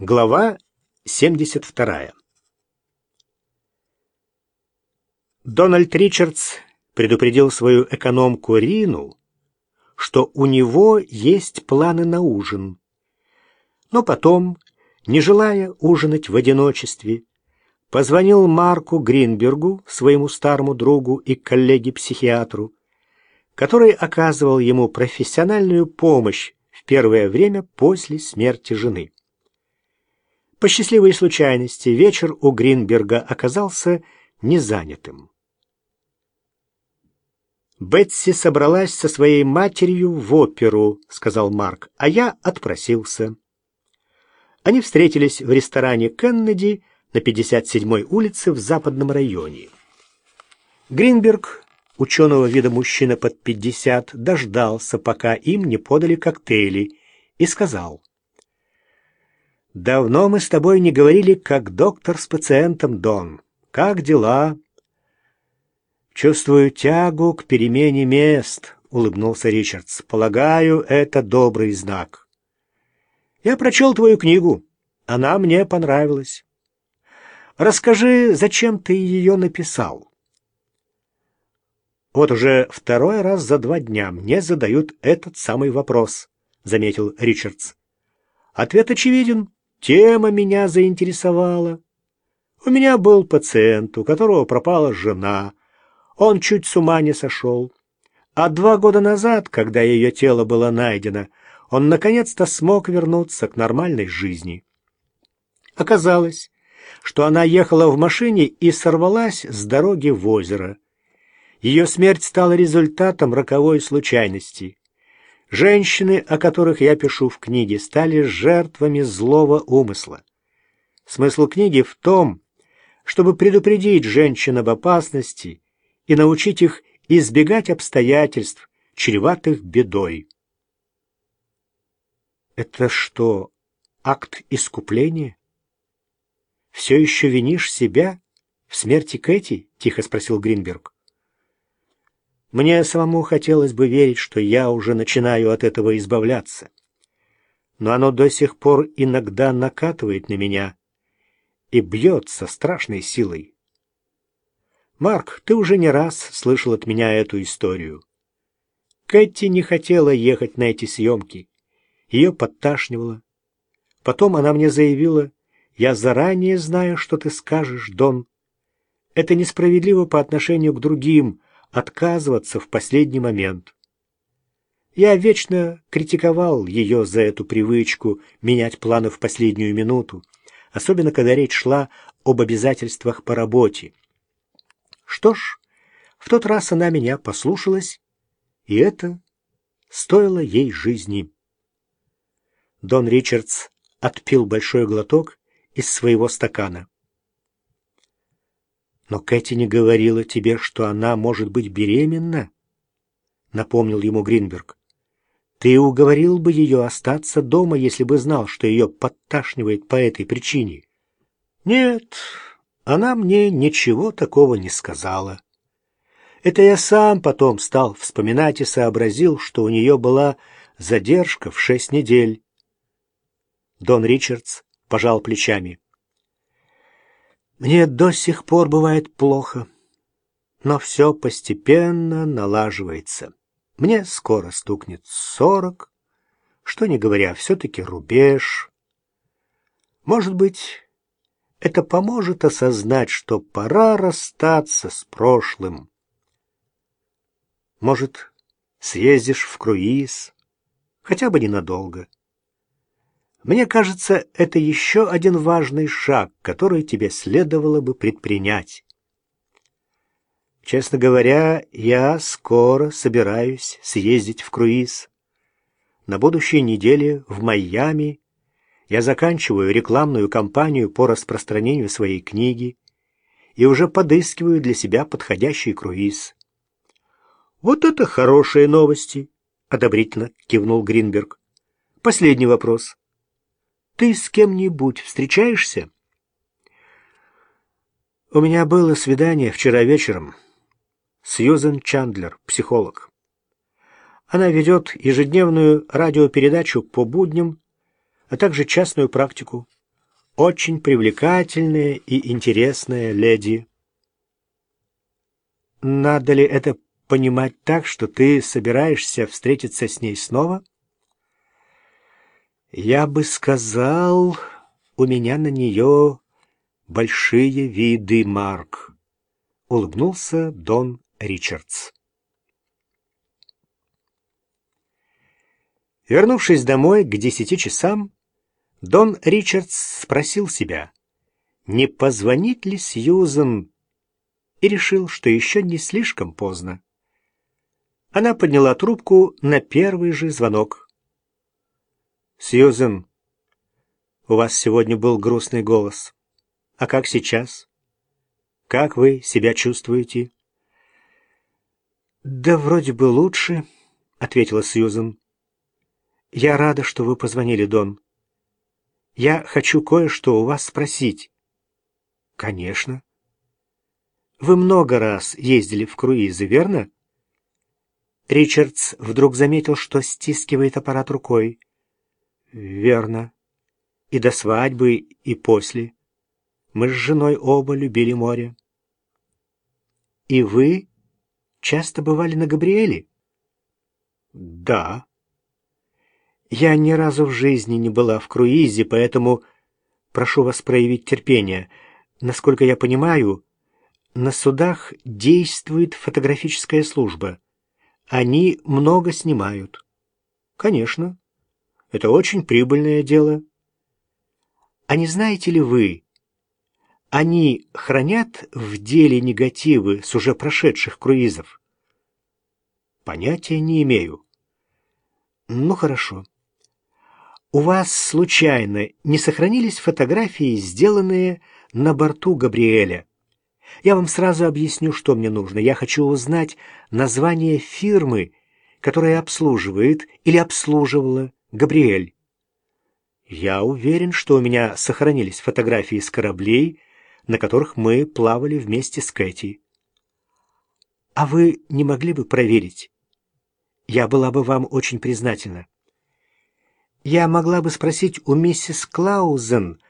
Глава 72. Дональд Ричардс предупредил свою экономку Рину, что у него есть планы на ужин. Но потом, не желая ужинать в одиночестве, позвонил Марку Гринбергу, своему старому другу и коллеге-психиатру, который оказывал ему профессиональную помощь в первое время после смерти жены. По счастливой случайности вечер у Гринберга оказался незанятым. «Бетси собралась со своей матерью в оперу», — сказал Марк, — «а я отпросился». Они встретились в ресторане Кеннеди на 57-й улице в западном районе. Гринберг, ученого вида мужчина под 50, дождался, пока им не подали коктейли, и сказал — Давно мы с тобой не говорили, как доктор с пациентом, Дон. Как дела? Чувствую тягу к перемене мест, улыбнулся Ричардс. Полагаю, это добрый знак. Я прочел твою книгу. Она мне понравилась. Расскажи, зачем ты ее написал? Вот уже второй раз за два дня мне задают этот самый вопрос, заметил Ричардс. Ответ очевиден. Тема меня заинтересовала. У меня был пациент, у которого пропала жена. Он чуть с ума не сошел. А два года назад, когда ее тело было найдено, он наконец-то смог вернуться к нормальной жизни. Оказалось, что она ехала в машине и сорвалась с дороги в озеро. Ее смерть стала результатом роковой случайности. Женщины, о которых я пишу в книге, стали жертвами злого умысла. Смысл книги в том, чтобы предупредить женщин об опасности и научить их избегать обстоятельств, чреватых бедой. Это что, акт искупления? Все еще винишь себя в смерти Кэти? Тихо спросил Гринберг. Мне самому хотелось бы верить, что я уже начинаю от этого избавляться. Но оно до сих пор иногда накатывает на меня и бьет со страшной силой. Марк, ты уже не раз слышал от меня эту историю. Кэти не хотела ехать на эти съемки. Ее подташнивало. Потом она мне заявила, «Я заранее знаю, что ты скажешь, Дон. Это несправедливо по отношению к другим, отказываться в последний момент. Я вечно критиковал ее за эту привычку менять планы в последнюю минуту, особенно когда речь шла об обязательствах по работе. Что ж, в тот раз она меня послушалась, и это стоило ей жизни. Дон Ричардс отпил большой глоток из своего стакана. «Но Кэти не говорила тебе, что она может быть беременна?» — напомнил ему Гринберг. «Ты уговорил бы ее остаться дома, если бы знал, что ее подташнивает по этой причине?» «Нет, она мне ничего такого не сказала. Это я сам потом стал вспоминать и сообразил, что у нее была задержка в шесть недель». Дон Ричардс пожал плечами. Мне до сих пор бывает плохо, но все постепенно налаживается. Мне скоро стукнет сорок, что не говоря, все-таки рубеж. Может быть, это поможет осознать, что пора расстаться с прошлым. Может, съездишь в круиз, хотя бы ненадолго. Мне кажется, это еще один важный шаг, который тебе следовало бы предпринять. Честно говоря, я скоро собираюсь съездить в круиз. На будущей неделе в Майами я заканчиваю рекламную кампанию по распространению своей книги и уже подыскиваю для себя подходящий круиз. Вот это хорошие новости, одобрительно кивнул Гринберг. Последний вопрос. Ты с кем-нибудь встречаешься? У меня было свидание вчера вечером. Сьюзен Чандлер, психолог. Она ведет ежедневную радиопередачу по будням, а также частную практику. очень привлекательная и интересная леди. Надо ли это понимать так, что ты собираешься встретиться с ней снова? Я бы сказал, у меня на нее большие виды, Марк, — улыбнулся Дон Ричардс. Вернувшись домой к десяти часам, Дон Ричардс спросил себя, не позвонит ли Сьюзен, и решил, что еще не слишком поздно. Она подняла трубку на первый же звонок. «Сьюзен, у вас сегодня был грустный голос. А как сейчас? Как вы себя чувствуете?» «Да вроде бы лучше», — ответила Сьюзен. «Я рада, что вы позвонили, Дон. Я хочу кое-что у вас спросить». «Конечно». «Вы много раз ездили в круизы, верно?» Ричардс вдруг заметил, что стискивает аппарат рукой. «Верно. И до свадьбы, и после. Мы с женой оба любили море». «И вы часто бывали на Габриэле?» «Да». «Я ни разу в жизни не была в круизе, поэтому прошу вас проявить терпение. Насколько я понимаю, на судах действует фотографическая служба». Они много снимают. Конечно. Это очень прибыльное дело. А не знаете ли вы, они хранят в деле негативы с уже прошедших круизов? Понятия не имею. Ну, хорошо. У вас, случайно, не сохранились фотографии, сделанные на борту Габриэля? Я вам сразу объясню, что мне нужно. Я хочу узнать название фирмы, которая обслуживает или обслуживала Габриэль. Я уверен, что у меня сохранились фотографии с кораблей, на которых мы плавали вместе с Кэти. А вы не могли бы проверить? Я была бы вам очень признательна. Я могла бы спросить у миссис Клаузен,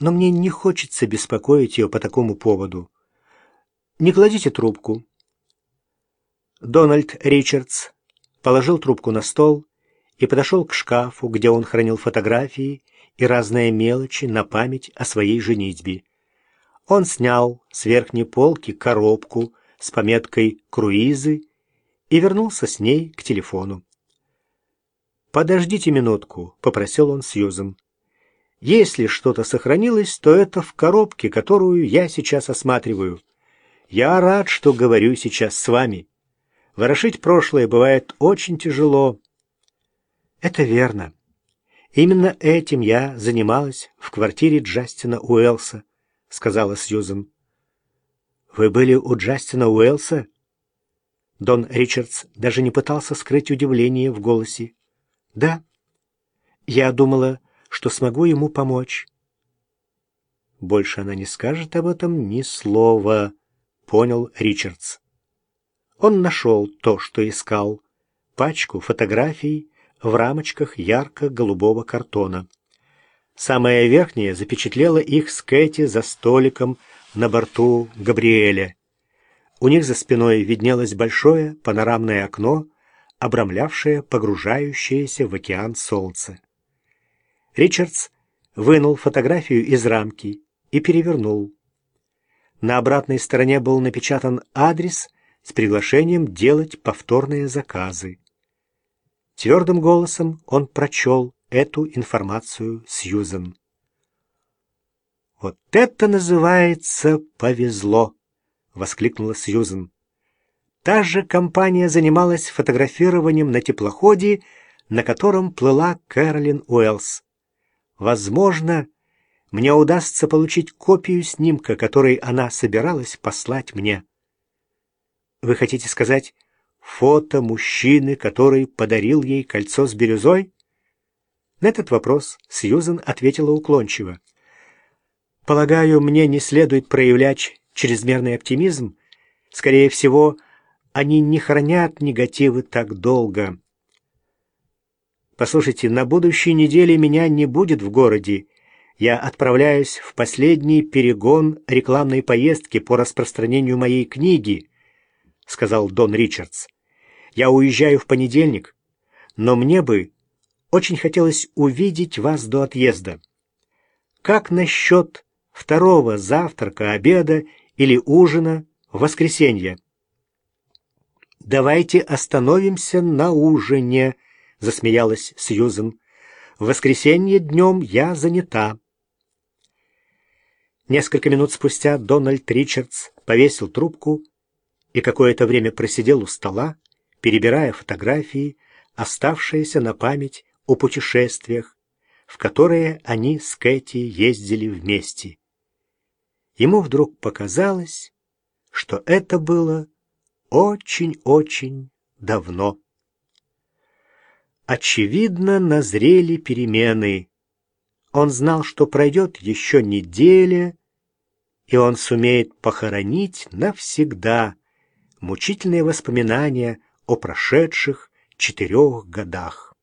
но мне не хочется беспокоить ее по такому поводу. Не кладите трубку. Дональд Ричардс положил трубку на стол и подошел к шкафу, где он хранил фотографии и разные мелочи на память о своей женитьбе. Он снял с верхней полки коробку с пометкой «Круизы» и вернулся с ней к телефону. «Подождите минутку», — попросил он Сьюзен. «Если что-то сохранилось, то это в коробке, которую я сейчас осматриваю». Я рад, что говорю сейчас с вами. Ворошить прошлое бывает очень тяжело. Это верно. Именно этим я занималась в квартире Джастина Уэлса, сказала Сьюзен. Вы были у Джастина Уэлса? Дон Ричардс даже не пытался скрыть удивление в голосе. Да. Я думала, что смогу ему помочь. Больше она не скажет об этом ни слова понял Ричардс. Он нашел то, что искал, пачку фотографий в рамочках ярко-голубого картона. Самая верхняя запечатлела их с Кэти за столиком на борту Габриэля. У них за спиной виднелось большое панорамное окно, обрамлявшее погружающееся в океан солнце. Ричардс вынул фотографию из рамки и перевернул. На обратной стороне был напечатан адрес с приглашением делать повторные заказы. Твердым голосом он прочел эту информацию Сьюзен. «Вот это называется повезло!» — воскликнула Сьюзен. Та же компания занималась фотографированием на теплоходе, на котором плыла Кэролин Уэллс. Возможно, мне удастся получить копию снимка, который она собиралась послать мне. Вы хотите сказать фото мужчины, который подарил ей кольцо с бирюзой? На этот вопрос Сьюзен ответила уклончиво. Полагаю, мне не следует проявлять чрезмерный оптимизм. Скорее всего, они не хранят негативы так долго. Послушайте, на будущей неделе меня не будет в городе, я отправляюсь в последний перегон рекламной поездки по распространению моей книги, сказал Дон Ричардс. Я уезжаю в понедельник, но мне бы очень хотелось увидеть вас до отъезда. Как насчет второго завтрака, обеда или ужина в воскресенье? «Давайте остановимся на ужине», — засмеялась Сьюзен. «В воскресенье днем я занята». Несколько минут спустя Дональд Ричардс повесил трубку и какое-то время просидел у стола, перебирая фотографии, оставшиеся на память о путешествиях, в которые они с Кэти ездили вместе. Ему вдруг показалось, что это было очень-очень давно. Очевидно, назрели перемены. Он знал, что пройдет еще неделя, и он сумеет похоронить навсегда мучительные воспоминания о прошедших четырех годах.